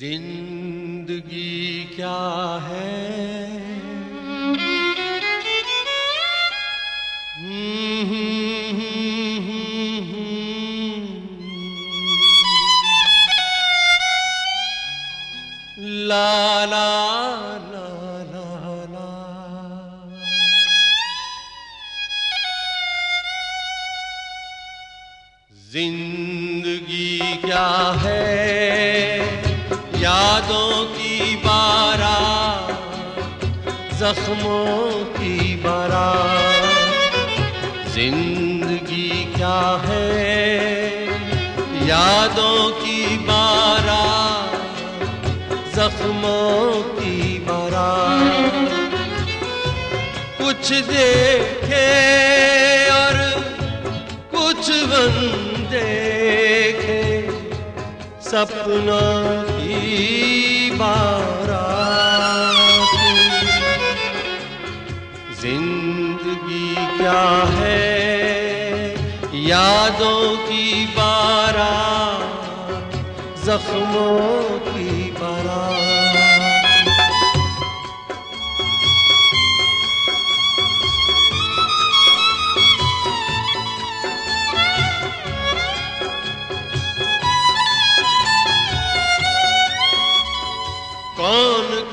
ज़िंदगी क्या है? ला ला ला ला। ज़िंदगी क्या है? जख्मों की बारा। ज़िंदगी क्या है? यादों की बारा। जख्मों की बारा। कुछ देखे और कुछ बंद देखे। सपनों की बारात ज़िंदगी क्या है? यादों की बारा जख्मों की बारात।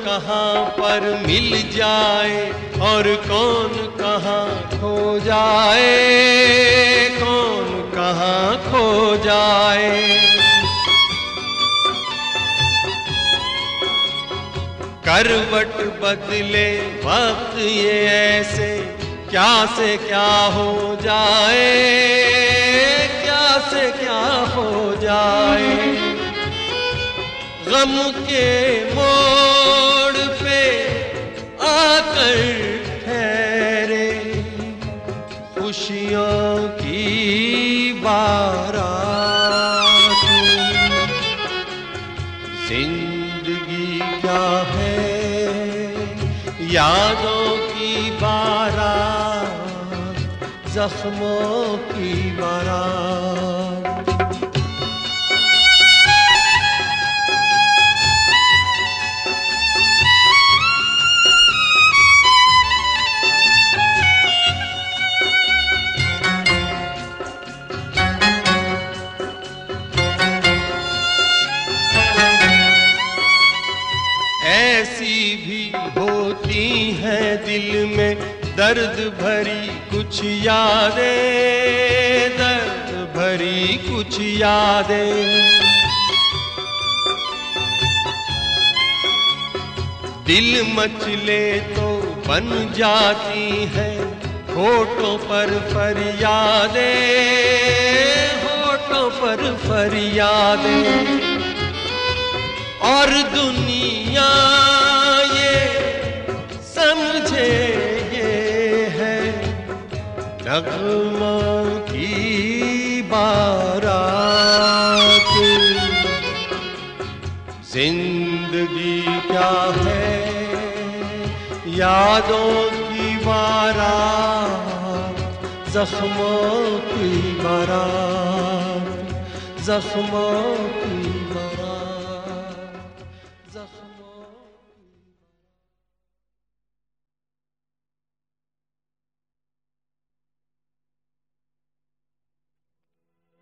कहाँ पर मिल जाए और कौन कहाँ खो जाए, कौन कहाँ खो जाए। करवट बदले वक्त ये ऐसे, क्या से क्या हो जाए, क्या से क्या हो जाए। गम के पे आकर ठहरे खुशियों की बारात। ज़िंदगी क्या है यादों की बारात जख्मों की बारात। ऐसी भी होती हैं दिल में दर्द भरी कुछ यादें, दर्द भरी कुछ यादें। दिल मचले तो बन जाती है होठों पर फरियादें, होठों पर फरियादें। और दुनिया ये समझे ये है। नगमों की बारात। ज़िंदगी क्या है? यादों की बारात, जख्मों की बारात, जख्मों की